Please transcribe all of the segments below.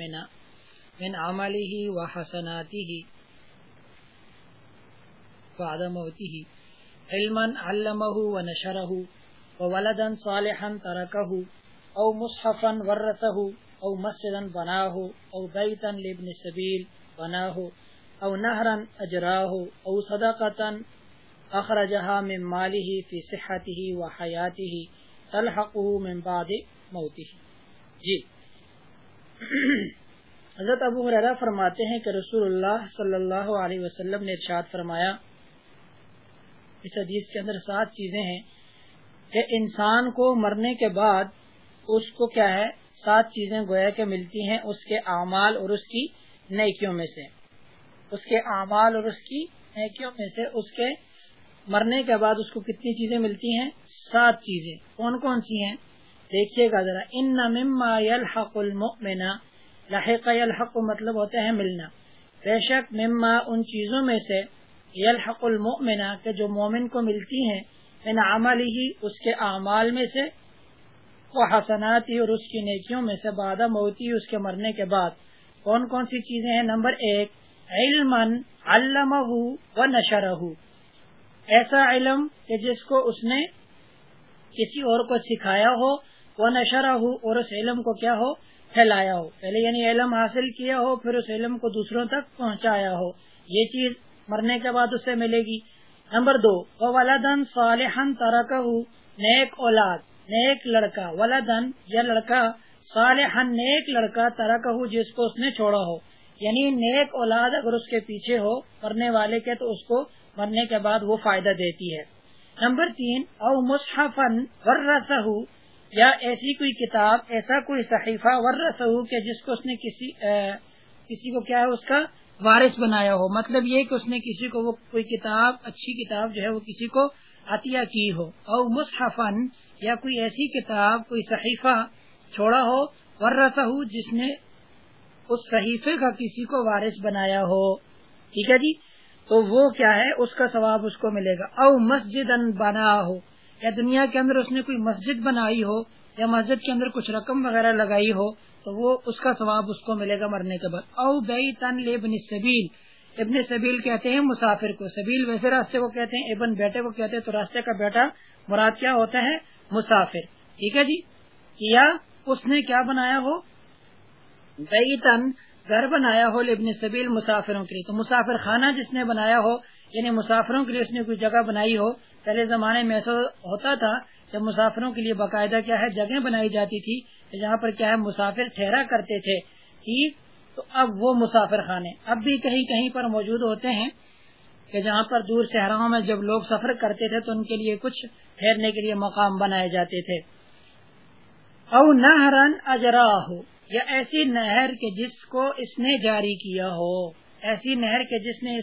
المؤمن من عمله وحسناته، بعد موته. علما علمه ونشره، وولدا صالحا تركه او مصحفا ورثه، او مسجدا بناه، او بیتا لابن السبيل بناه، او نهرا اجراه، او صدقه اخرجها من ماله في صحته وحياته تلحقه من بعد موته. جی. حضرت ابو حریرہ فرماتے ہیں کہ رسول اللہ صلی اللہ علیہ وسلم نے ارشاد فرمایا، اس حدیث کے اندر سات چیزیں ہیں کہ انسان کو مرنے کے بعد اس کو کیا ہے، سات چیزیں گویا کہ ملتی ہیں اس کے اعمال اور اس کی نیکیوں میں سے۔ اس کے اعمال اور اس کی نیکیوں میں سے اس کے مرنے کے بعد اس کو کتنی چیزیں ملتی ہیں؟ سات چیزیں۔ کون کون سی ہیں؟ دیکھیے گا ذرا، ان مما یلحق المؤمن، لحق یلحق مطلب ہوتا ہے ملنا۔ بے شک مما ان چیزوں میں سے یلحق المؤمن، کہ جو مومن کو ملتی ہیں ان عمل ہی اس کے اعمال میں سے، وہ حسناتی اور اس کی نیکیوں میں سے بادہ موتی اس کے مرنے کے بعد۔ کون کون سی چیزیں ہیں؟ نمبر ایک علم علم و نشرہ ایسا علم کہ جس کو اس نے کسی اور کو سکھایا ہو وہ نشرہ ہو اور اس علم کو کیا ہو؟ پھیلایا ہو۔ پہلے یعنی علم حاصل کیا ہو، پھر اس علم کو دوسروں تک پہنچایا ہو۔ یہ چیز مرنے کے بعد اسے ملے گی۔ نمبر دو ولادن صالحن ترک نیک اولاد، نیک لڑکا۔ ولادن یا لڑکا صالحن نیک لڑکا ترک جس کو اس نے چھوڑا ہو۔ یعنی نیک اولاد اگر اس کے پیچھے ہو مرنے والے کے، تو اس کو مرنے کے بعد وہ فائدہ دیتی ہے۔ نمبر تین، او مصحفن ورسہ یا ایسی کوئی کتاب، ایسا کوئی صحیفہ ورسہ کہ جس کو اس نے کسی کسی کو کیا ہے، اس کا وارث بنایا ہو۔ مطلب یہ کہ اس نے کسی کو وہ کوئی کتاب، اچھی کتاب جو ہے وہ کسی کو عطیہ کی ہو۔ او مصحفن یا کوئی ایسی کتاب، کوئی صحیفہ چھوڑا ہو، ورثہ جس نے اس صحیفے کا کسی کو وارث بنایا ہو۔ ٹھیک ہے جی؟ تو وہ کیا ہے، اس کا ثواب اس کو ملے گا۔ او مسجد ان بنا ہو۔ یا دنیا کے اندر اس نے کوئی مسجد بنائی ہو یا مسجد کے اندر کچھ رقم وغیرہ لگائی ہو، تو وہ اس کا ثواب اس کو ملے گا مرنے کے بعد۔ او بئی تن ابن سبیل۔ ابن سبیل کہتے ہیں مسافر کو۔ سبیل ویسے راستے کو کہتے ہیں، ابن بیٹے کو کہتے ہیں، تو راستے کا بیٹا مراد کیا ہوتا ہے؟ مسافر۔ ٹھیک ہے جی؟ یا اس نے کیا بنایا ہو؟ بئی تن گھر بنایا ہو ابن سبیل مسافروں کے لیے۔ تو مسافر خانہ جس نے بنایا ہو یعنی مسافروں کے لیے اس نے کوئی جگہ بنائی ہو پہلے زمانے میں ایسا ہوتا تھا جب مسافروں کے لیے باقاعدہ کیا ہے جگہ بنائی جاتی تھی جہاں پر کیا ہے مسافر ٹھہرا کرتے تھے ٹھیک تو اب وہ مسافر خانے۔ اب بھی کہیں کہیں پر موجود ہوتے ہیں کہ جہاں پر دور صحراؤں میں جب لوگ سفر کرتے تھے تو ان کے لیے کچھ ٹھہرنے کے لیے مقام بنائے جاتے تھے۔ او نہرن اجرا ہو یا ایسی نہر کے جس کو اس نے جاری کیا ہو۔ ایسی نہر کے جس نے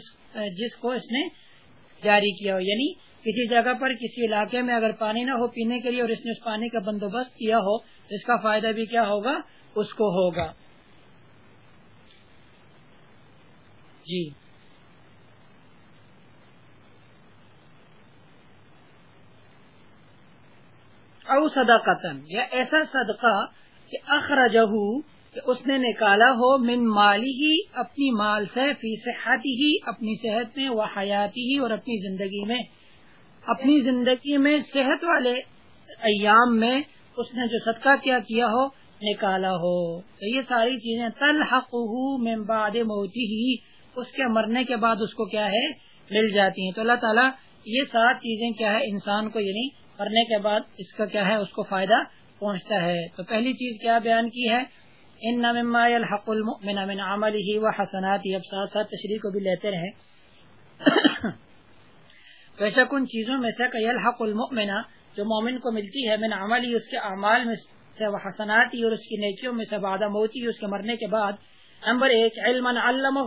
جس کو اس نے جاری کیا ہو یعنی کسی جگہ پر، کسی علاقے میں اگر پانی نہ ہو پینے کے لیے اور اس نے اس پانی کا بندوبست کیا ہو، تو اس کا فائدہ بھی کیا ہوگا؟ اس کو ہوگا۔ جی۔ او صدقتن یا ایسا صدقہ کہ اخرجہ کہ اس نے نکالا ہو من مالی ہی اپنی مال سے، فی صحتی ہی اپنی صحت میں وہ حیاتی ہی اور اپنی زندگی میں۔ اپنی زندگی میں صحت والے ایام میں اس نے جو صدقہ کیا کیا ہو، نکالا ہو۔ تو یہ ساری چیزیں تلحق بعد موتی ہی اس کے مرنے کے بعد اس کو کیا ہے؟ مل جاتی ہیں۔ تو اللہ تعالیٰ یہ سات چیزیں کیا ہے؟ انسان کو یعنی مرنے کے بعد اس کا کیا ہے؟ اس کو فائدہ پہنچتا ہے۔ تو پہلی چیز کیا بیان کی ہے؟ ان مما الحق المؤمن من عمله وحسناته اب ساتھ ساتھ تشریح کو بھی لیتے رہیں۔ بے شک ان چیزوں میں سے کہ الحق المؤمنہ جو مومن کو ملتی ہے من عملی، اس کے اعمال میں سے وہ حسناتی اور اس کی نیکیوں میں سے، بعد موتی، اس کے مرنے کے بعد۔ نمبر ایک علم علمہ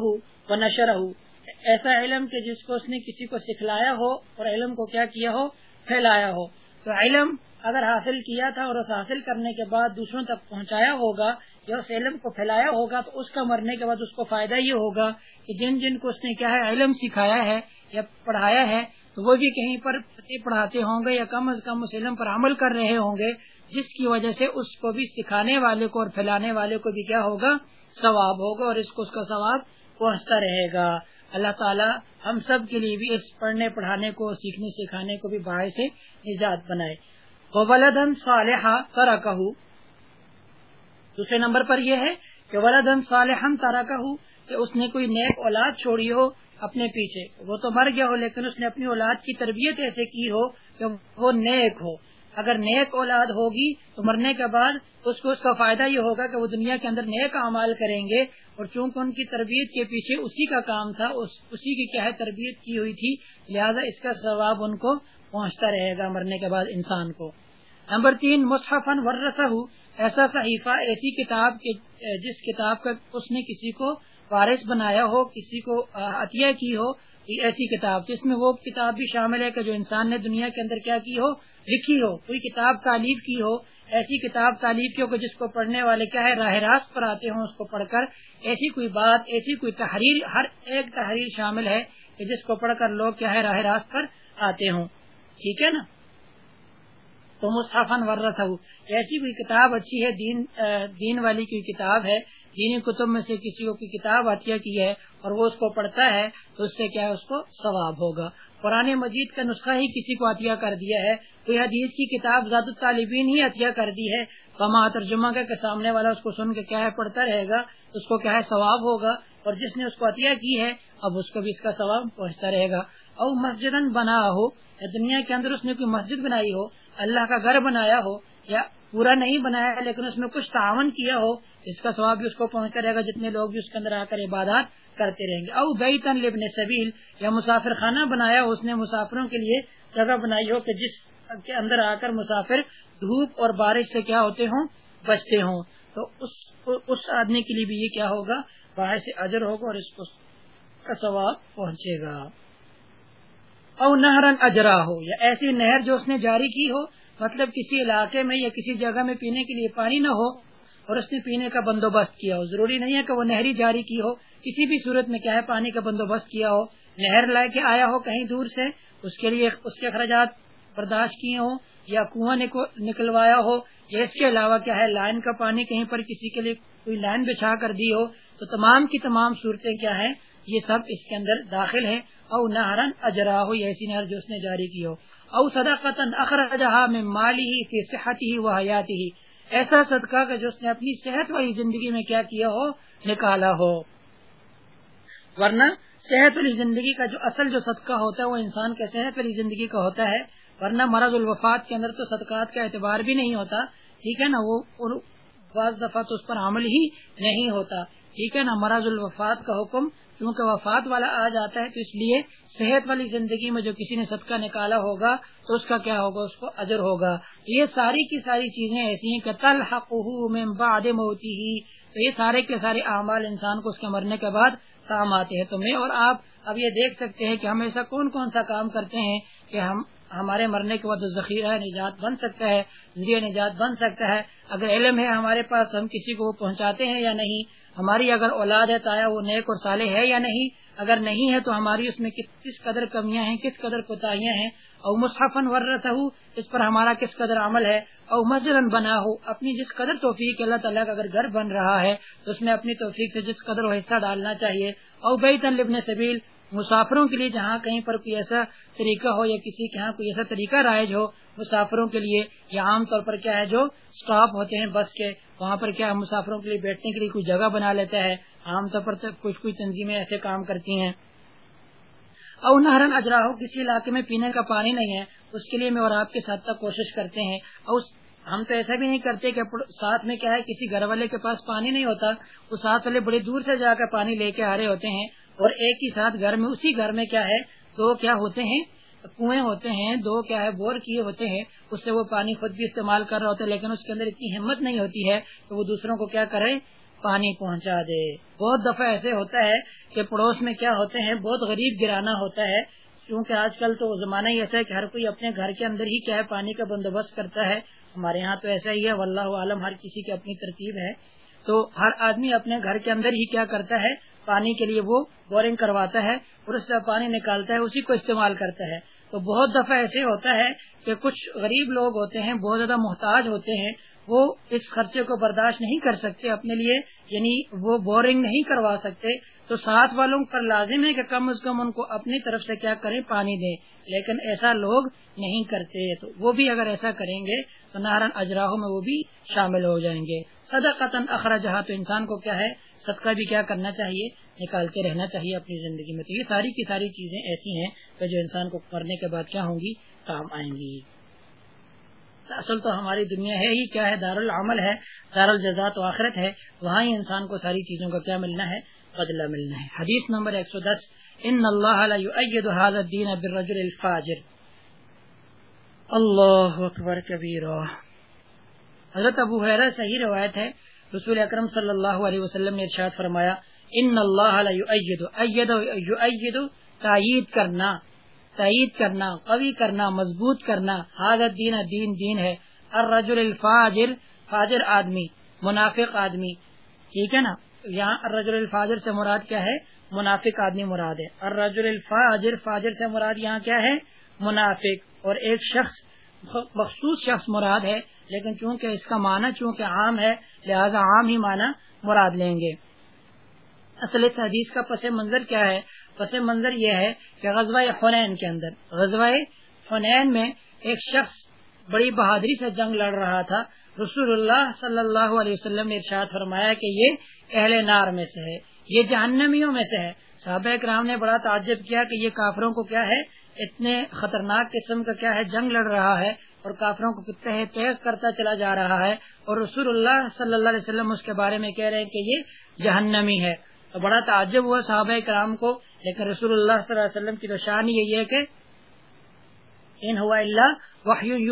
و نشر ایسا علم کہ جس کو اس نے کسی کو سکھلایا ہو اور علم کو کیا کیا ہو؟ پھیلایا ہو۔ تو علم اگر حاصل کیا تھا اور اس حاصل کرنے کے بعد دوسروں تک پہنچایا ہوگا یا اس علم کو پھیلایا ہوگا، تو اس کا مرنے کے بعد اس کو فائدہ یہ ہوگا کہ جن جن کو اس نے کیا ہے، علم سکھایا ہے یا پڑھایا ہے تو وہ بھی کہیں پر پڑھاتے ہوں گے یا کم از کم مسلم پر عمل کر رہے ہوں گے، جس کی وجہ سے اس کو بھی سکھانے والے کو اور پھیلانے والے کو بھی کیا ہوگا؟ ثواب ہوگا اور اس کو اس کا ثواب پہنچتا رہے گا۔ اللہ تعالیٰ ہم سب کے لیے بھی اس پڑھنے، پڑھانے کو، سیکھنے، سکھانے کو بھی باعث سے نجات بنائے۔ ولدن صالحہ ترا دوسرے نمبر پر یہ ہے کہ ولدن صالحن ترا کہ اس نے کوئی نیک اولاد چھوڑی ہو اپنے پیچھے۔ وہ تو مر گیا ہو، لیکن اس نے اپنی اولاد کی تربیت ایسے کی ہو کہ وہ نیک ہو۔ اگر نیک اولاد ہوگی تو مرنے کے بعد اس کو اس کا فائدہ یہ ہوگا کہ وہ دنیا کے اندر نیک اعمال کریں گے۔ اور چونکہ ان کی تربیت کے پیچھے اسی کا کام تھا اسی کی کیا ہے، تربیت کی ہوئی تھی، لہذا اس کا ثواب ان کو پہنچتا رہے گا مرنے کے بعد انسان کو۔ نمبر تین مصحفن ورثہ ایسا صحیفہ، ایسی کتاب کے جس کتاب کا اس نے کسی کو وارث بنایا ہو، کسی کو عطیہ کی ہو ایسی کتاب، جس میں وہ کتاب بھی شامل ہے کہ جو انسان نے دنیا کے اندر کیا کی ہو، لکھی ہو، کوئی کتاب تعلیف کی ہو، ایسی کتاب تعلیف کی ہو کہ جس کو پڑھنے والے کیا ہے، راہ راست پر آتے ہوں اس کو پڑھ کر، ایسی کوئی بات، ایسی کوئی تحریر، ہر ایک تحریر شامل ہے کہ جس کو پڑھ کر لوگ کیا ہے، راہ راست پر آتے ہوں۔ ٹھیک ہے نا؟ تو مصحفن ورثہ ایسی کوئی کتاب اچھی ہے، دین دین والی کوئی کتاب ہے، دینی کتب میں سے کسی کو کوئی کتاب عطیہ کی ہے اور وہ اس کو پڑھتا ہے، تو اس سے کیا ہے، اس کو ثواب ہوگا۔ قرآن مجید کا نسخہ ہی کسی کو عطیہ کر دیا ہے، کوئی حدیث کی کتاب زاد الطالبین ہی عطیہ کر دی ہے۔ فما ترجمہ کا کہ سامنے والا اس کو سن کے کیا ہے، پڑھتا رہے گا، اس کو کیا ہے، ثواب ہوگا۔ اور جس نے اس کو عطیہ کی ہے، اب اس کو بھی اس کا ثواب پہنچتا رہے گا۔ اور مسجد بنا ہو، یا دنیا کے اندر اس نے کوئی مسجد بنائی ہو، اللہ کا گھر بنایا ہو، یا پورا نہیں بنایا ہے، لیکن اس میں کچھ تعاون کیا ہو، اس کا ثواب بھی اس کو پہنچتا رہے گا، جتنے لوگ بھی اس کے اندر آ کر عبادات کرتے رہیں گے۔ او بئی تن لبن سبیل، یا مسافر خانہ بنایا ہو، اس نے مسافروں کے لیے جگہ بنائی ہو کہ جس کے اندر آ کر مسافر دھوپ اور بارش سے کیا ہوتے ہوں؟ بچتے ہوں۔ تو اس اس آدمی کے لیے بھی یہ کیا ہوگا؟ باہر سے اجر ہوگا اور اس کو کا ثواب پہنچے گا۔ او نہرن اجرا ہو، یا ایسی نہر جو اس نے جاری کی ہو مطلب کسی علاقے میں یا کسی جگہ میں پینے کے لیے پانی نہ ہو، اور اس نے پینے کا بندوبست کیا ہو۔ ضروری نہیں ہے کہ وہ نہری جاری کی ہو، کسی بھی صورت میں کیا ہے، پانی کا بندوبست کیا ہو۔ نہر لائے کے آیا ہو کہیں دور سے، اس کے لیے اس کے اخراجات برداشت کیے ہوں، یا کنواں نکلوایا ہو۔ یا اس کے علاوہ کیا ہے، لائن کا پانی کہیں پر کسی کے لیے کوئی لائن بچھا کر دی ہو۔ تو تمام کی تمام صورتیں کیا ہیں، یہ سب اس کے اندر داخل ہیں۔ او نہرن اجرا ہو یا ایسی نہر جو اس نے جاری کی ہو۔ او صدقتن اخرجها من ماله في صحته وحياته ایسا صدقہ کا جو اس نے اپنی صحت والی زندگی میں کیا کیا ہو، نکالا ہو۔ ورنہ صحت والی زندگی کا جو اصل جو صدقہ ہوتا ہے، وہ انسان کے صحت والی زندگی کا ہوتا ہے۔ ورنہ مرض الوفات کے اندر تو صدقات کا اعتبار بھی نہیں ہوتا۔ ٹھیک ہے نا؟ وہ بعض دفعہ تو اس پر عمل ہی نہیں ہوتا۔ ٹھیک ہے نا؟ مرض الوفات کا حکم کیونکہ وفات والا آ جاتا ہے تو اس لیے صحت والی زندگی میں جو کسی نے صدقہ نکالا ہوگا تو اس کا کیا ہوگا؟ اس کو اجر ہوگا۔ یہ ساری کی ساری چیزیں ایسی ہیں کہ تل حق موتی ہی تو یہ سارے کے سارے اعمال انسان کو اس کے مرنے کے بعد کام آتے ہیں۔ تو میں اور آپ اب یہ دیکھ سکتے ہیں کہ ہم ایسا کون کون سا کام کرتے ہیں کہ ہم ہمارے مرنے کے بعد ذخیرہ نجات بن سکتا ہے، ذریعہ نجات بن سکتا ہے۔ اگر علم ہے ہمارے پاس، ہم کسی کو پہنچاتے ہیں یا نہیں؟ ہماری اگر اولاد ہے، تایا وہ نیک اور صالح ہے یا نہیں؟ اگر نہیں ہے تو ہماری اس میں کس قدر کمیاں ہیں، کس قدر کوتاہیاں ہیں؟ اور مصحفن ورت اس پر ہمارا کس قدر عمل ہے؟ اور مسجد بنا ہو اپنی جس قدر توفیق اللہ تعالیٰ کا اگر گھر بن رہا ہے، تو اس میں اپنی توفیق سے جس قدر وہ حصہ ڈالنا چاہیے۔ اور بے لبن سبیل، مسافروں کے لیے جہاں کہیں پر کوئی ایسا طریقہ ہو یا کسی کے یہاں کوئی ایسا طریقہ رائج ہو، مسافروں کے لیے یا عام طور پر کیا ہے، جو اسٹاپ ہوتے ہیں بس کے۔ وہاں پر کیا مسافروں کے لیے بیٹھنے کے لیے کوئی جگہ بنا لیتا ہے؟ عام طور پر کچھ کچھ تنظیمیں ایسے کام کرتی ہیں۔ اور نہرن اجرا ہو کسی علاقے میں پینے کا پانی نہیں ہے، اس کے لیے میں اور آپ کے ساتھ تک کوشش کرتے ہیں۔ اور ہم تو ایسا بھی نہیں کرتے کہ ساتھ میں کیا ہے، کسی گھر والے کے پاس پانی نہیں ہوتا۔ وہ ساتھ والے بڑی دور سے جا کر پانی لے کے آ رہے ہوتے ہیں۔ اور ایک ہی ساتھ گھر میں، اسی گھر میں کیا ہے، تو کیا ہوتے ہیں؟ کنویں ہوتے ہیں، دو کیا ہے، بور کیے ہوتے ہیں، اس سے وہ پانی خود بھی استعمال کر رہا ہوتا ہے، لیکن اس کے اندر اتنی ہمت نہیں ہوتی ہے کہ وہ دوسروں کو کیا کرے، پانی پہنچا دے۔ بہت دفعہ ایسے ہوتا ہے کہ پڑوس میں کیا ہوتے ہیں، بہت غریب گرانا ہوتا ہے، کیونکہ آج کل تو زمانہ ہی ایسا ہے کہ ہر کوئی اپنے گھر کے اندر ہی کیا ہے، پانی کا بندوبست کرتا ہے۔ ہمارے یہاں تو ایسا ہی ہے، واللہ عالم ہر کسی کی اپنی ترتیب ہے۔ تو ہر آدمی اپنے گھر کے اندر ہی کیا کرتا ہے پانی کے لیے وہ بورنگ کرواتا ہے اور اس سے پانی نکالتا ہے، اسی کو استعمال کرتا ہے۔ تو بہت دفعہ ایسے ہوتا ہے کہ کچھ غریب لوگ ہوتے ہیں، بہت زیادہ محتاج ہوتے ہیں، وہ اس خرچے کو برداشت نہیں کر سکتے اپنے لیے یعنی وہ بورنگ نہیں کروا سکتے۔ تو ساتھ والوں پر لازم ہے کہ کم از کم ان کو اپنی طرف سے کیا کریں، پانی دیں۔ لیکن ایسا لوگ نہیں کرتے۔ تو وہ بھی اگر ایسا کریں گے تو نارن اجراہوں میں وہ بھی شامل ہو جائیں گے۔ سدا قطن اخراجہ تو انسان کو کیا ہے؟ صدقہ بھی کیا کرنا چاہیے؟ نکالتے رہنا چاہیے اپنی زندگی میں۔ تو یہ ساری کی ساری چیزیں ایسی ہیں کہ جو انسان کو کرنے کے بعد کیا ہوں گی؟ کام آئیں گی۔ اصل تو ہماری دنیا ہے ہی کیا ہے؟ دار العمل ہے۔ دار الجزات و آخرت ہے۔ وہاں ہی انسان کو ساری چیزوں کا کیا ملنا ہے؟ بدلہ ملنا ہے۔ حدیث نمبر ایک سو دس۔ ان اللہ الدین بالرجل الفاجر۔ اللہ اکبر کبیر حضرت ابو حیرہ صحیح روایت ہے۔ رسول اکرم صلی اللہ علیہ وسلم نے ارشاد فرمایا، ان اللہ تائید کرنا تائید کرنا، قوی کرنا، مضبوط کرنا حاضر دین دین دین ہے۔ الرجل الفاجر، فاجر آدمی، منافق آدمی۔ ٹھیک ہے نا؟ یہاں الرجل الفاجر سے مراد کیا ہے؟ منافق آدمی مراد ہے۔ الرجل الفاجر، فاجر سے مراد یہاں کیا ہے؟ منافق۔ اور ایک شخص، مخصوص شخص مراد ہے۔ لیکن چونکہ اس کا معنی چونکہ عام ہے، لہذا عام ہی معنی مراد لیں گے۔ اصل اس حدیث کا پس منظر کیا ہے؟ پس منظر یہ ہے کہ غزوہ حنین کے اندر، غزوہ حنین میں ایک شخص بڑی بہادری سے جنگ لڑ رہا تھا۔ رسول اللہ صلی اللہ علیہ وسلم نے ارشاد فرمایا کہ یہ اہل نار میں سے ہے، یہ جہنمیوں میں سے ہے۔ صحابہ کرام نے بڑا تعجب کیا کہ یہ کافروں کو کیا ہے؟ اتنے خطرناک قسم کا کیا ہے؟ جنگ لڑ رہا ہے۔ اور کافروں کو کتنے تیز کرتا چلا جا رہا ہے اور رسول اللہ صلی اللہ علیہ وسلم اس کے بارے میں کہہ رہے ہیں کہ یہ جہنمی ہے۔ تو بڑا تعجب ہوا صحابہ کرام کو۔ لیکن رسول اللہ صلی اللہ علیہ وسلم کی تو شان یہی ہے کہ ان ہوا اللہ وحی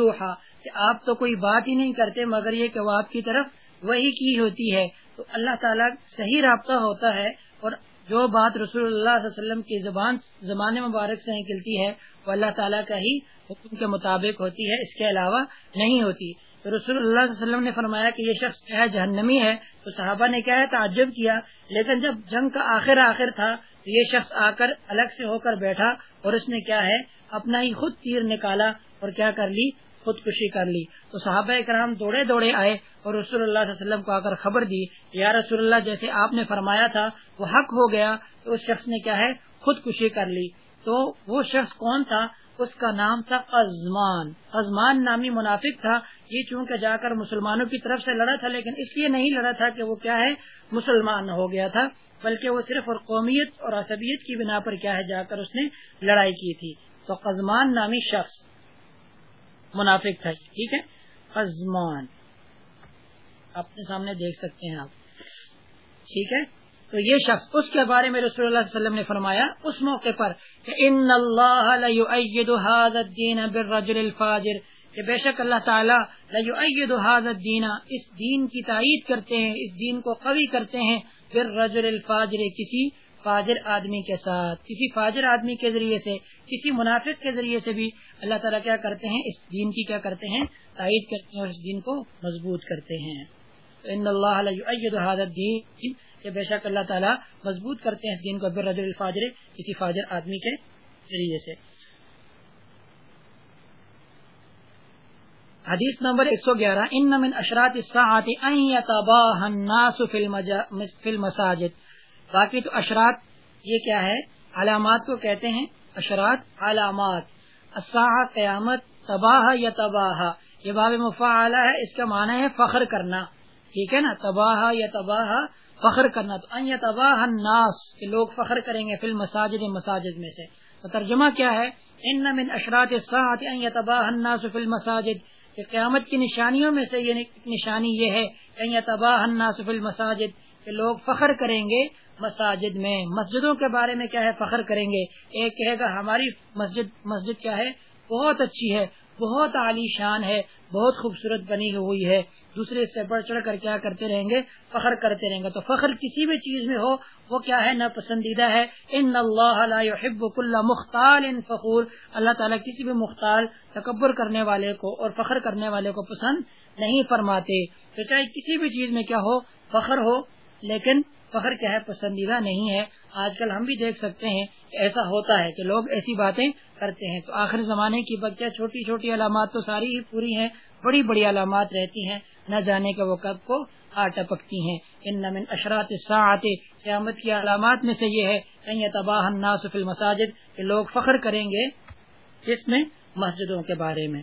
کہ آپ تو کوئی بات ہی نہیں کرتے، مگر یہ کہ وہ آپ کی طرف وہی کی ہوتی ہے۔ تو اللہ تعالیٰ صحیح رابطہ ہوتا ہے اور جو بات رسول اللہ صلی اللہ علیہ وسلم کی زبان زبان مبارک سے نکلتی ہے وہ اللہ تعالیٰ کا ہی حکم کے مطابق ہوتی ہے، اس کے علاوہ نہیں ہوتی۔ تو رسول اللہ صلی اللہ علیہ وسلم نے فرمایا کہ یہ شخص کیا ہے جہنمی ہے۔ تو صحابہ نے کیا ہے؟ تعجب کیا۔ لیکن جب جنگ کا آخر آخر تھا، تو یہ شخص آ کر الگ سے ہو کر بیٹھا اور اس نے کیا ہے؟ اپنا ہی خود تیر نکالا اور کیا کر لی؟ خودکشی کر لی۔ تو صحابہ کرام دوڑے دوڑے آئے اور رسول اللہ صلی اللہ علیہ وسلم کو آ کر خبر دی یا رسول اللہ جیسے آپ نے فرمایا تھا، وہ حق ہو گیا۔ تو اس شخص نے کیا ہے؟ خودکشی کر لی۔ تو وہ شخص کون تھا؟ اس کا نام تھا ازمان ازمان نامی منافق تھا. یہ چونکہ جا کر مسلمانوں کی طرف سے لڑا تھا، لیکن اس لیے نہیں لڑا تھا کہ وہ کیا ہے؟ مسلمان ہو گیا تھا، بلکہ وہ صرف اور قومیت اور عصبیت کی بنا پر کیا ہے؟ جا کر اس نے لڑائی کی تھی۔ تو قزمان نامی شخص منافق تھا۔ ٹھیک ہے؟ قزمان اپنے سامنے دیکھ سکتے ہیں آپ۔ ٹھیک ہے؟ تو یہ شخص اس کے بارے میں رسول اللہ صلی اللہ علیہ وسلم نے فرمایا، اس موقع پر کہ ان اللہ الدین بالرجل الفاجر، کہ بے شک اللہ تعالیٰ الدین، اس دین کی تائید کرتے ہیں، اس دین کو قوی کرتے ہیں بالرجل الفاجر، کسی فاجر آدمی کے ساتھ، کسی فاجر آدمی کے ذریعے سے، کسی منافق کے ذریعے سے بھی اللہ تعالیٰ کیا کرتے ہیں، اس دین کی کیا کرتے ہیں، تائید کرتے ہیں اور اس دین کو مضبوط کرتے ہیں۔ ان اللہ الدین کہ بے شک اللہ تعالیٰ مضبوط کرتے ہیں اس دین کو رجل الفاجر کسی فاجر آدمی کے ذریعے سے۔ حدیث نمبر 111 ان من اشراط الساعات ان يتباهى الناس في المجا... في المساجد باقی تو اشراط یہ کیا ہے؟ علامات کو کہتے ہیں اشراط، علامات۔ الساعہ قیامت، تباہ یا تباہ یہ باب مفعلہ ہے، اس کا معنی ہے فخر کرنا۔ ٹھیک ہے نا؟ تباہ یا تباہ فخر کرنا تو ان تباہ الناس، کہ لوگ فخر کریں گے فی المساجد، مساجد میں سے۔ تو ترجمہ کیا ہے؟ ان من اشراط الساعت ان يتباہ الناس فی المساجد، کہ قیامت کی نشانیوں میں سے یہ نشانی یہ ہے، ان يتباہ الناس فی المساجد، کہ لوگ فخر کریں گے مساجد میں۔ مسجدوں کے بارے میں کیا ہے؟ فخر کریں گے۔ ایک کہے گا ہماری مسجد مسجد کیا ہے؟ بہت اچھی ہے، بہت عالی شان ہے۔ بہت خوبصورت بنی ہوئی ہے۔ دوسرے سے بڑھ چڑھ کر کیا کرتے رہیں گے؟ فخر کرتے رہیں گے۔ تو فخر کسی بھی چیز میں ہو، وہ کیا ہے؟ ناپسندیدہ ہے۔ ان اللہ لا يحب كل مختال ان فخور۔ اللہ تعالیٰ کسی بھی مختال، تکبر کرنے والے کو اور فخر کرنے والے کو پسند نہیں فرماتے۔ تو چاہے کسی بھی چیز میں کیا ہو، فخر ہو، لیکن فخر کیا ہے، پسندیدہ نہیں ہے۔ آج کل ہم بھی دیکھ سکتے ہیں کہ ایسا ہوتا ہے کہ لوگ ایسی باتیں کرتے ہیں۔ تو آخر زمانے کی بچہ چھوٹی چھوٹی علامات تو ساری ہی پوری ہیں، بڑی بڑی علامات رہتی ہیں۔ نہ جانے کے وہ کب کو آ ٹپکتی ہیں۔ ان من اشرات قیامت کی علامات میں سے یہ ہے کہیں تباہ الناس فی المساجد، کہ لوگ فخر کریں گے اس میں، مسجدوں کے بارے میں۔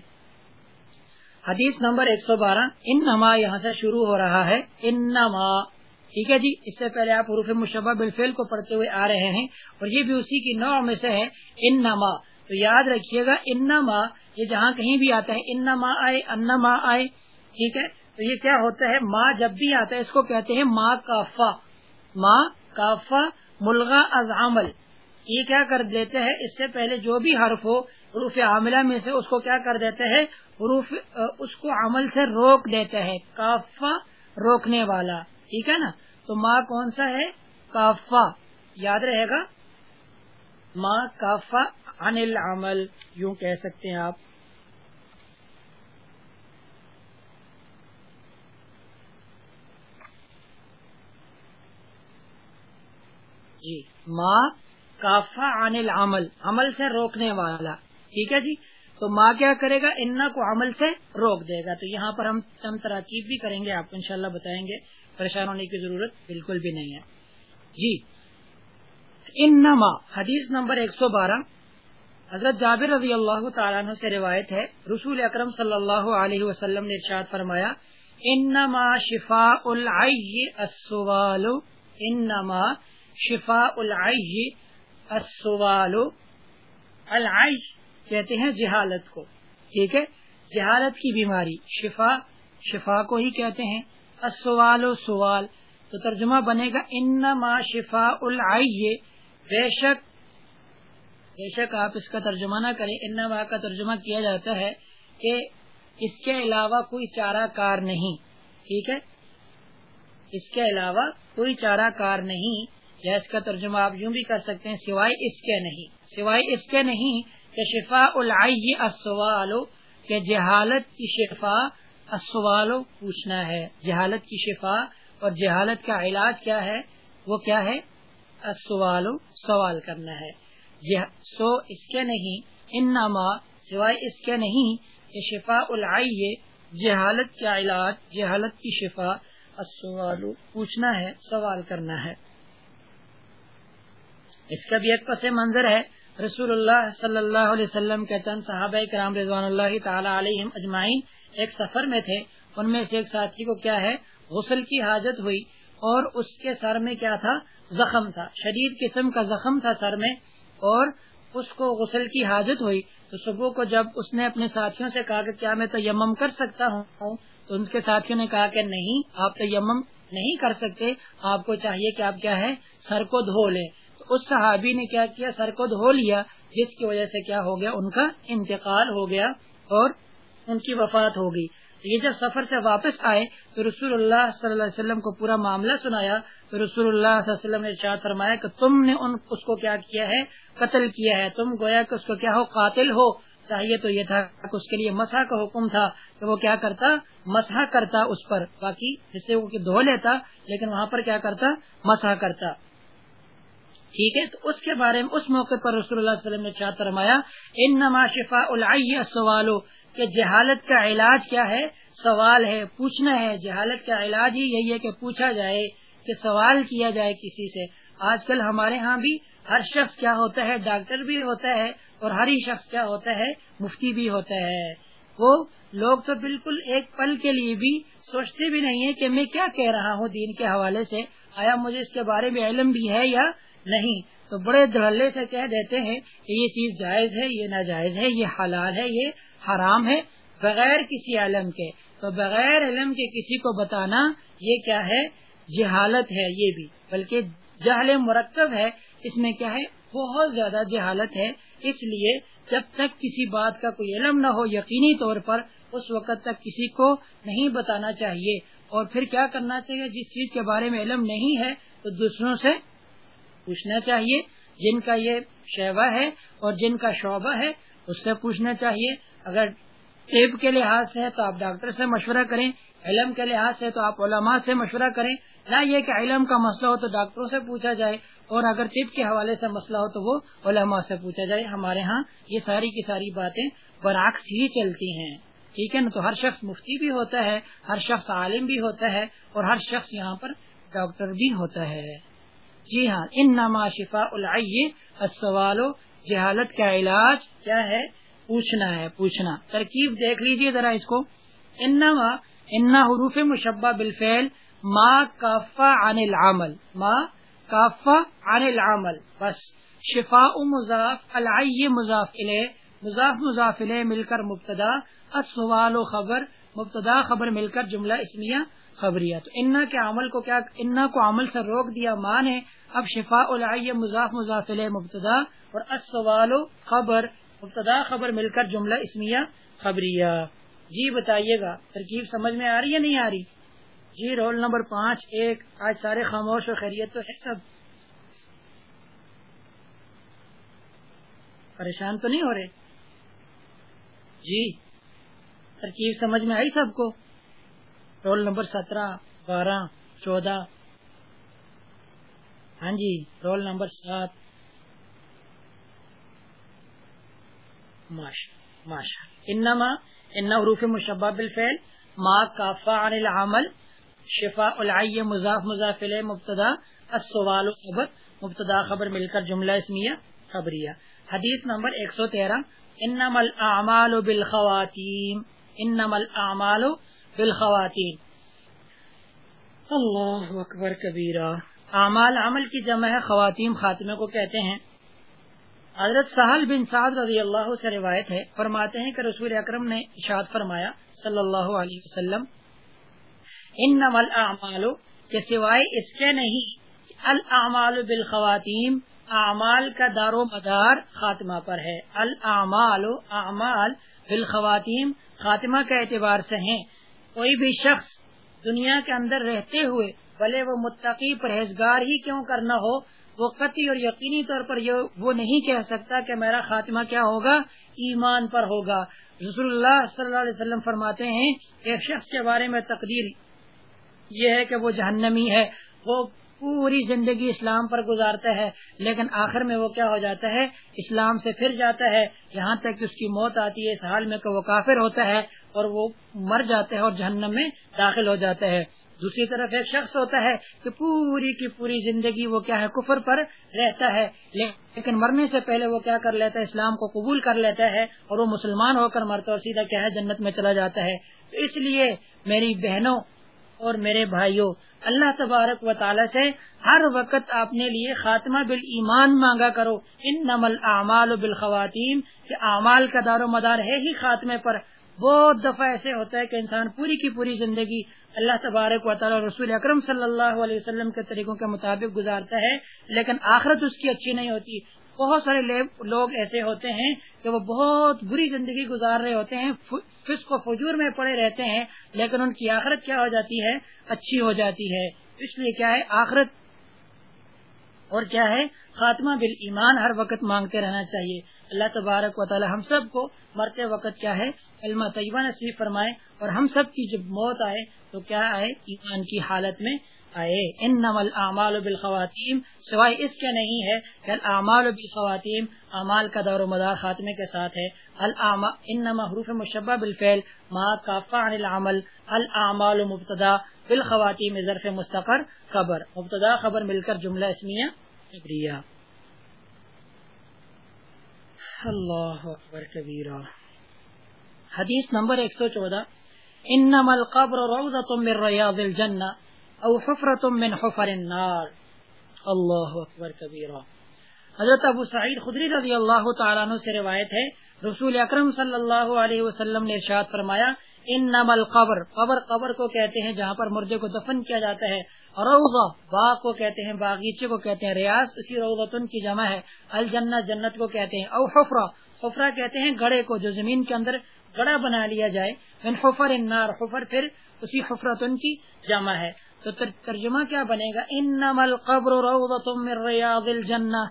حدیث نمبر ایک سو بارہ ان نما یہاں سے شروع ہو رہا ہے ان نما ٹھیک ہے جی؟ اس سے پہلے آپ حروف مشبہ بالفعل کو پڑھتے ہوئے آ رہے ہیں اور یہ بھی اسی کی نوع میں سے ہے ان نما تو یاد رکھیے گا ان نما یہ جہاں کہیں بھی آتا ہے ان نما آئے ان آئے، ٹھیک ہے؟ تو یہ کیا ہوتا ہے؟ ماں جب بھی آتا ہے، اس کو کہتے ہیں ماں کافا ماں کافا ملغا از عمل۔ یہ کیا کر دیتے ہیں؟ اس سے پہلے جو بھی حرف ہو، حروف عاملہ میں سے، اس کو کیا کر دیتے ہیں؟ حروف، اس کو عمل سے روک دیتے ہیں کافا روکنے والا۔ ٹھیک ہے نا؟ تو ماں کون سا ہے؟ کافا یاد رہے گا؟ ماں کافا انل عمل یوں کہہ سکتے ہیں آپ. جی. ماں کافا عن العمل. عمل سے روکنے والا. ٹھیک ہے جی؟ تو ماں کیا کرے گا؟ انا کو عمل سے روک دے گا. تو یہاں پر ہم چند تراکیب بھی کریں گے. آپ کو انشاءاللہ بتائیں گے. پریشان ہونے کی ضرورت بالکل بھی نہیں ہے۔ جی انما، حدیث نمبر ایک سو بارہ۔ حضرت جابر رضی اللہ تعالیٰ عنہ سے روایت ہے، رسول اکرم صلی اللہ علیہ وسلم نے ارشاد فرمایا، انما شفاء العی السوال، انما شفا السوال۔ العیش کہتے ہیں جہالت کو، ٹھیک ہے؟ جہالت کی بیماری شفا شفا کو ہی کہتے ہیں۔ السوال و سوال۔ تو ترجمہ بنے گا، انما شفا العی۔ بے شک بے شک آپ اس کا ترجمہ نہ کریں۔ انما کا ترجمہ کیا جاتا ہے کہ اس کے علاوہ کوئی چارہ کار نہیں۔ ٹھیک ہے؟ اس کے علاوہ کوئی چارہ کار نہیں۔ یا اس کا ترجمہ آپ یوں بھی کر سکتے ہیں، سوائے اس کے نہیں۔ سوائے اس کے نہیں کہ شفا السوالو کہ جہالت کی شفا السوالو پوچھنا ہے، جہالت کی شفا اور جہالت کا علاج کیا ہے؟ وہ کیا ہے؟ السوالو سوال کرنا ہے۔ سو اس کے نہیں، انما، سوائے اس کے نہیں، کہ شفا العی جہالت کا علاج، جہالت کی شفا، السوالو پوچھنا ہے، سوال کرنا ہے۔ اس کا بھی ایک پس منظر ہے۔ رسول اللہ صلی اللہ علیہ وسلم کے تن صحابہ کرام رضوان اللہ تعالی علیہ اجمائین ایک سفر میں تھے، ان میں سے ایک ساتھی کو کیا ہے، غسل کی حاجت ہوئی اور اس کے سر میں کیا تھا؟ زخم تھا، شدید قسم کا زخم تھا سر میں اور اس کو غسل کی حاجت ہوئی۔ تو صبح کو جب اس نے اپنے ساتھیوں سے کہا کہ کیا میں تو یمم کر سکتا ہوں، تو ان کے ساتھیوں نے کہا کہ نہیں، آپ تو یمم نہیں کر سکتے، آپ کو چاہیے کہ آپ کیا ہے، سر کو دھو لیں۔ اس صحابی نے کیا کیا، سر کو دھو لیا، جس کی وجہ سے کیا ہو گیا، ان کا انتقال ہو گیا اور ان کی وفات ہو گئی۔ یہ جب سفر سے واپس آئے، تو رسول اللہ صلی اللہ علیہ وسلم کو پورا معاملہ سنایا۔ تو رسول اللہ صلی اللہ علیہ وسلم نے ارشاد فرمایا کہ تم نے ان، اس کو کیا کیا ہے؟ قتل کیا ہے؟ تم گویا کہ اس کو کیا ہو؟ قاتل ہو۔ چاہیے تو یہ تھا کہ اس کے لیے مسح کا حکم تھا کہ وہ کیا کرتا؟ مسح کرتا اس پر۔ باقی جس سے دھو لیتا، لیکن وہاں پر کیا کرتا؟ مسح کرتا۔ ٹھیک ہے؟ تو اس کے بارے میں، اس موقع پر رسول اللہ علیہ وسلم نے چاہ فرمایا ان نما شفا سوالو کہ جہالت کا علاج کیا ہے؟ سوال ہے، پوچھنا ہے۔ جہالت کا علاج ہی یہی ہے کہ پوچھا جائے کہ سوال کیا جائے کسی سے۔ آج کل ہمارے ہاں بھی ہر شخص کیا ہوتا ہے؟ ڈاکٹر بھی ہوتا ہے اور ہر ہی شخص کیا ہوتا ہے؟ مفتی بھی ہوتا ہے۔ وہ لوگ تو بالکل ایک پل کے لیے بھی سوچتے بھی نہیں ہے کہ میں کیا کہہ رہا ہوں دین کے حوالے سے۔ آیا مجھے اس کے بارے میں علم بھی ہے یا نہیں؟ تو بڑے دھڑے سے کہہ دیتے ہیں کہ یہ چیز جائز ہے، یہ ناجائز ہے، یہ حلال ہے، یہ حرام ہے بغیر کسی علم کے۔ تو بغیر علم کے کسی کو بتانا یہ کیا ہے؟ جہالت ہے یہ بھی۔ بلکہ جہل مرکب ہے۔ اس میں کیا ہے؟ بہت زیادہ جہالت ہے۔ اس لیے جب تک کسی بات کا کوئی علم نہ ہو، یقینی طور پر اس وقت تک کسی کو نہیں بتانا چاہیے۔ اور پھر کیا کرنا چاہیے؟ جس چیز کے بارے میں علم نہیں ہے، تو دوسروں سے پوچھنا چاہیے۔ جن کا یہ شعبہ ہے اور جن کا شعبہ ہے، اس سے پوچھنا چاہیے۔ اگر طب کے لحاظ سے تو آپ ڈاکٹر سے مشورہ کریں، علم کے لحاظ سے تو آپ علماء سے مشورہ کریں۔ نہ یہ کہ علم کا مسئلہ ہو تو ڈاکٹروں سے پوچھا جائے اور اگر طب کے حوالے سے مسئلہ ہو تو وہ علماء سے پوچھا جائے۔ ہمارے ہاں یہ ساری کی ساری باتیں برعکس ہی چلتی ہیں۔ ٹھیک ہے نا؟ تو ہر شخص مفتی بھی ہوتا ہے، ہر شخص عالم بھی ہوتا ہے اور ہر شخص یہاں پر ڈاکٹر بھی ہوتا ہے۔ جی ہاں ان نما شفا السوال، جہالت کا علاج کیا ہے؟ پوچھنا ہے، پوچھنا۔ ترکیب دیکھ لیجیے ذرا اس کو۔ انما انا حروف مشبہ بالفعل ما کافا عن العمل۔ ما کافا عن العمل۔ بس شفا مضاف، العی مضاف الیہ۔ مضاف مضاف الیہ مل کر مبتدا، السوال و خبر، مبتدا خبر مل کر جملہ اسمیہ خبریہ تو انا کے عمل کو کیا انا کو عمل سے روک دیا مان ہے۔ اب شفا العی مضاف مضاف الیہ مبتدا اور السوال و خبر۔ مبتدا خبر مل کر جملہ اسمیہ خبریہ۔ جی بتائیے گا، ترکیب سمجھ میں آ رہی ہے نہیں آ رہی؟ جی رول نمبر پانچ، ایک۔ آج سارے خاموش و خیریت تو ہے سب؟ پریشان تو نہیں ہو رہے؟ جی ترکیب سمجھ میں آئی سب کو؟ رول نمبر سترہ، بارہ، چودہ۔ ہاں جی رول نمبر سات۔ ماشا انما ان حروف مشبہ بالفعل ما کافا عن العمل شفا العی، مضاف مضاف مبتدا، السوال خبر، مبتدا خبر مل کر جملہ اسمیہ، خبریہ۔ حدیث نمبر 113 انما الاعمال بالخواتیم، انما الاعمال بالخواتیم۔ اللہ اکبر کبیرہ۔ اعمال عمل کی جمع ہے خواتین خاتمے کو کہتے ہیں۔ حضرت سہل بن سعد رضی اللہ سے روایت ہے، فرماتے ہیں کہ رسول اکرم نے اشاد فرمایا، صلی اللہ علیہ وسلم ان الاعمال کے سوائے اس کے نہیں، الاعمال بالخواتین اعمال کا دار و مدار خاتمہ پر ہے۔ الاعمال، اعمال بالخواتین خاتمہ کے اعتبار سے ہیں۔ کوئی بھی شخص دنیا کے اندر رہتے ہوئے، بھلے وہ متقی پرہیزگار ہی کیوں کرنا ہو وہ قطعی اور یقینی طور پر یہ وہ نہیں کہہ سکتا کہ میرا خاتمہ کیا ہوگا؟ ایمان پر ہوگا۔ رسول اللہ صلی اللہ علیہ وسلم فرماتے ہیں، ایک شخص کے بارے میں تقدیر یہ ہے کہ وہ جہنمی ہے۔ وہ پوری زندگی اسلام پر گزارتا ہے، لیکن آخر میں وہ کیا ہو جاتا ہے؟ اسلام سے پھر جاتا ہے۔ یہاں تک کہ اس کی موت آتی ہے، اس حال میں کہ وہ کافر ہوتا ہے اور وہ مر جاتا ہے اور جہنم میں داخل ہو جاتا ہے۔ دوسری طرف ایک شخص ہوتا ہے کہ پوری کی پوری زندگی وہ کیا ہے، کفر پر رہتا ہے۔ لیکن مرنے سے پہلے وہ کیا کر لیتا ہے، اسلام کو قبول کر لیتا ہے اور وہ مسلمان ہو کر مرتا اور سیدھا کیا ہے، جنت میں چلا جاتا ہے۔ تو اس لیے میری بہنوں اور میرے بھائیوں، اللہ تبارک و تعالی سے ہر وقت آپ نے لیے خاتمہ بال ایمان مانگا کرو۔ ان نمل اعمال بالخواتین کہ اعمال کا دار و مدار ہے ہی خاتمے پر۔ بہت دفعہ ایسے ہوتا ہے کہ انسان پوری کی پوری زندگی اللہ تبارک و تعالی رسول اکرم صلی اللہ علیہ وسلم کے طریقوں کے مطابق گزارتا ہے، لیکن آخرت اس کی اچھی نہیں ہوتی۔ بہت سارے لوگ ایسے ہوتے ہیں کہ وہ بہت بری زندگی گزار رہے ہوتے ہیں فسق و فجور میں پڑے رہتے ہیں، لیکن ان کی آخرت کیا ہو جاتی ہے؟ اچھی ہو جاتی ہے۔ اس لیے کیا ہے؟ آخرت اور کیا ہے؟ خاتمہ بال ایمان ہر وقت مانگتے رہنا چاہیے۔ اللہ تبارک و تعالی ہم سب کو مرتے وقت کیا ہے؟ علم طیبہ نصیب فرمائے اور ہم سب کی جب موت آئے تو کیا آئے؟ ایمان کی حالت میں آئے۔ ان نمل اعمال بالخواتین سوائے اس کے نہیں ہے کہ اعمال بالخواتین اعمال کا دور و مدار خاتمے کے ساتھ ہے۔ انما حروف مشبہ بالفعل، ما کافا عن العمل، الاعمال مبتدا بالخواتین ظرف مستقر خبر۔ مبتدا خبر مل کر جملہ اسمیہ شکریہ۔ اللہ اکبر کبیرہ۔ حدیث نمبر 114 انما القبر روضة من رياض الجنة او حفرة من حفر النار. اللہ اکبر کبیرہ حضرت ابو سعید خدری رضی اللہ تعالیٰ عنہ سے روایت ہے، رسول اکرم صلی اللہ علیہ وسلم نے ارشاد فرمایا انما القبر، قبر قبر کو کہتے ہیں جہاں پر مردے کو دفن کیا جاتا ہے، روضہ، باغ کو کہتے ہیں، باغیچے کو کہتے ہیں، ریاض، اسی روضتن کی جمع ہے، الجنہ، جنت کو کہتے ہیں، او حفرہ حفرہ کہتے ہیں گڑے کو جو زمین کے اندر گڑا بنا لیا جائے من حفر النار، حفر پھر اسی حفرتن کی جمع ہے۔ تو ترجمہ کیا بنے گا؟ انما القبر روضۃ من ریاض الجنہ۔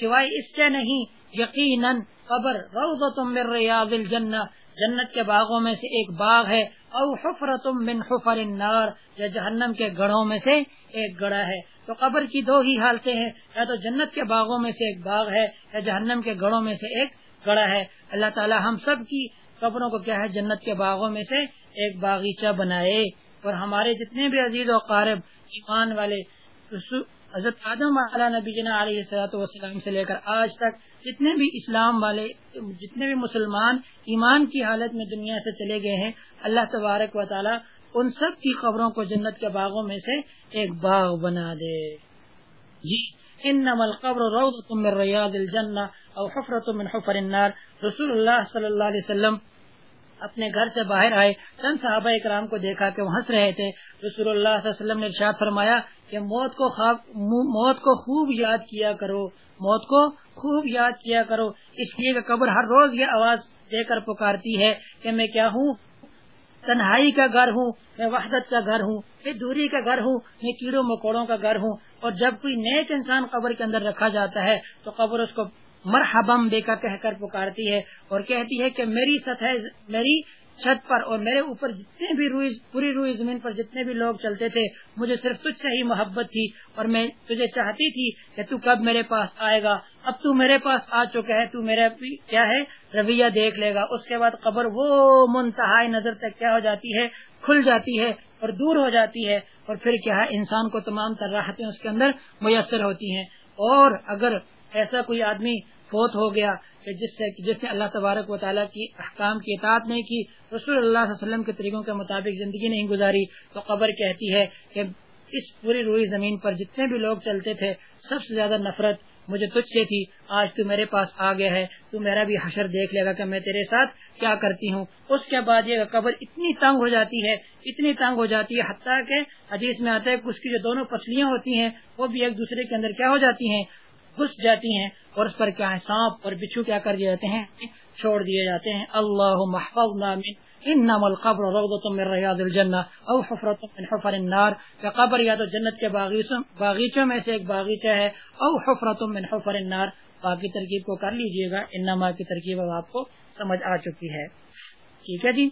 سوائے اس کے نہیں، یقینا قبر روضۃ من ریاض الجنہ۔ جنت کے باغوں میں سے ایک باغ ہے، او حفرت من حفر النار۔ یا جہنم کے گڑھوں میں سے ایک گڑا ہے۔ تو قبر کی دو ہی حالتیں ہیں، یا تو جنت کے باغوں میں سے ایک باغ ہے، یا جہنم کے گڑوں میں سے ایک گڑا ہے۔ اللہ تعالی ہم سب کی قبروں کو کیا ہے جنت کے باغوں میں سے ایک باغیچہ بنائے۔ اور ہمارے جتنے بھی عزیز و قارب ایمان والے حضرت آدم علیہ نبی جنا علیہ صلاحت وسلام سے لے کر آج تک جتنے بھی اسلام والے جتنے بھی مسلمان ایمان کی حالت میں دنیا سے چلے گئے ہیں، اللہ تبارک و تعالی ان سب کی خبروں کو جنت کے باغوں میں سے ایک باغ بنا دے۔ جی ان القبر من ریاض الجنہ او حفرت من حفر النار. رسول اللہ صلی اللہ علیہ وسلم اپنے گھر سے باہر آئے چند صحابہ اکرام کو دیکھا کہ وہ ہنس رہے تھے۔ رسول اللہ صلی اللہ علیہ وسلم نے ارشاد فرمایا کہ موت کو خواب، موت کو خوب یاد کیا کرو، موت کو خوب یاد کیا کرو۔ اس لیے کہ قبر ہر روز یہ آواز دے کر پکارتی ہے کہ میں کیا ہوں؟ تنہائی کا گھر ہوں، میں وحدت کا گھر ہوں، میں دوری کا گھر ہوں، میں کیڑوں مکوڑوں کا گھر ہوں۔ اور جب کوئی نیک انسان قبر کے اندر رکھا جاتا ہے، تو قبر اس کو مرحبم دے کر کہہ کر پکارتی ہے اور کہتی ہے کہ میری سطح میری چھت پر اور میرے اوپر جتنے بھی روئی، پوری روئی زمین پر جتنے بھی لوگ چلتے تھے، مجھے صرف تجھ سے ہی محبت تھی اور میں تجھے چاہتی تھی کہ تو کب میرے پاس آئے گا۔ اب تو میرے پاس آ چکا ہے، تو میرا کیا ہے؟ رویہ دیکھ لے گا۔ اس کے بعد قبر وہ منتہائی نظر تک کیا ہو جاتی ہے؟ کھل جاتی ہے اور دور ہو جاتی ہے۔ اور پھر کیا ہے؟ انسان کو تمام تر راحتیں اس کے اندر میسر ہوتی ہیں۔ اور اگر ایسا کوئی آدمی فوت ہو گیا کہ جس سے جس نے اللہ تبارک و تعالیٰ کی احکام کی اطاعت نہیں کی، رسول اللہ صلی اللہ علیہ وسلم کے طریقوں کے مطابق زندگی نہیں گزاری، تو قبر کہتی ہے کہ اس پوری روئی زمین پر جتنے بھی لوگ چلتے تھے، سب سے زیادہ نفرت مجھے تجھ سے تھی، آج تو میرے پاس آ گیا ہے، تو میرا بھی حشر دیکھ لے گا کہ میں تیرے ساتھ کیا کرتی ہوں۔ اس کے بعد یہ قبر اتنی تنگ ہو جاتی ہے، اتنی تنگ ہو جاتی ہے، حتیٰ کہ حدیث میں آتا ہے کہ اس کی جو دونوں پسلیاں ہوتی ہیں، وہ بھی ایک دوسرے کے اندر کیا ہو جاتی ہیں؟ گھس جاتی ہیں اور اس پر کیا ہے سانپ اور بچھو کیا کر دیے جاتے ہیں؟ چھوڑ دیے جاتے ہیں۔ اللہ محفظنا من انما القبر روضة من رياض الجنہ او حفرة من حفر النار۔ کہ قبر یا تو جنت کے باغیچوں میں سے ایک باغیچہ ہے۔ او حفرة من حفر النار۔ باقی ترکیب کو کر لیجیے گا۔ انما کی ترکیب اب آپ کو سمجھ آ چکی ہے۔ ٹھیک ہے جی؟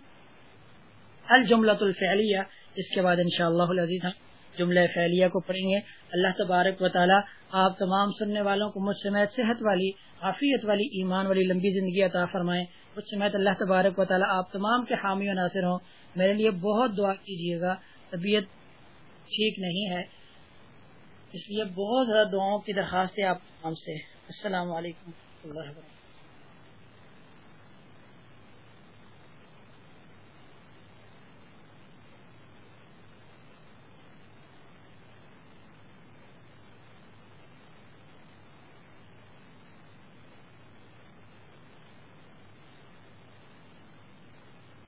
الجملۃ الفعلیہ۔ اس کے بعد انشاءاللہ العزیز ہم جملہ فعلیہ کو پڑھیں گے۔ اللہ تبارک و تعالی آپ تمام سننے والوں کو مجھ سمیت صحت والی، عافیت والی، ایمان والی لمبی زندگی عطا فرمائیں۔ مجھ سمیت اللہ تبارک و تعالی آپ تمام کے حامی و ناصر ہوں۔ میرے لیے بہت دعا کیجیے گا۔ طبیعت ٹھیک نہیں ہے، اس لیے بہت زیادہ دعاؤں کی درخواست ہے آپ سے۔ السلام علیکم۔ اللہ وبرکاتہ